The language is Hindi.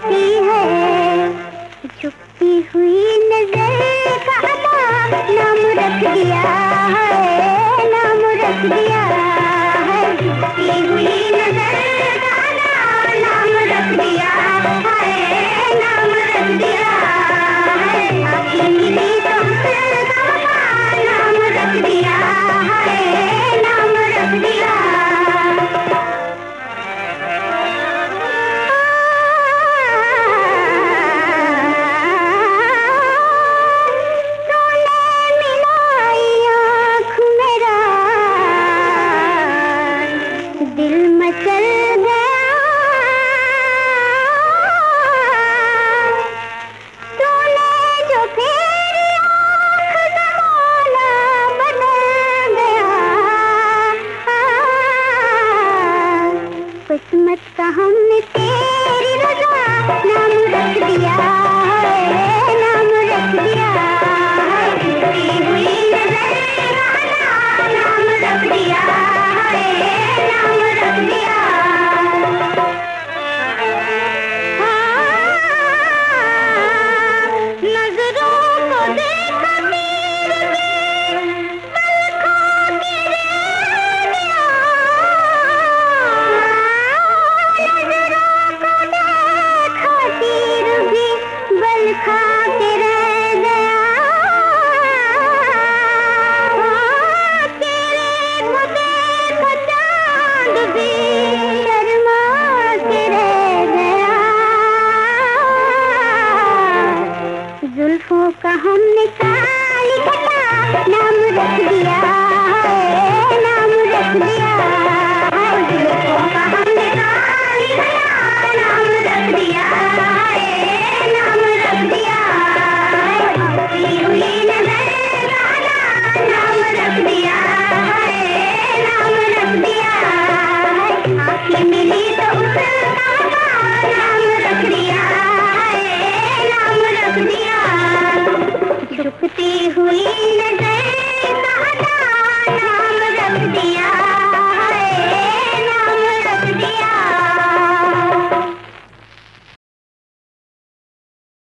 कैसी है छुपी हुई नज़र का नाम रख दिया है नाम रख दिया नाम रख दिया। आँखों का हमने काली नाम रख दिया है। Fifteen.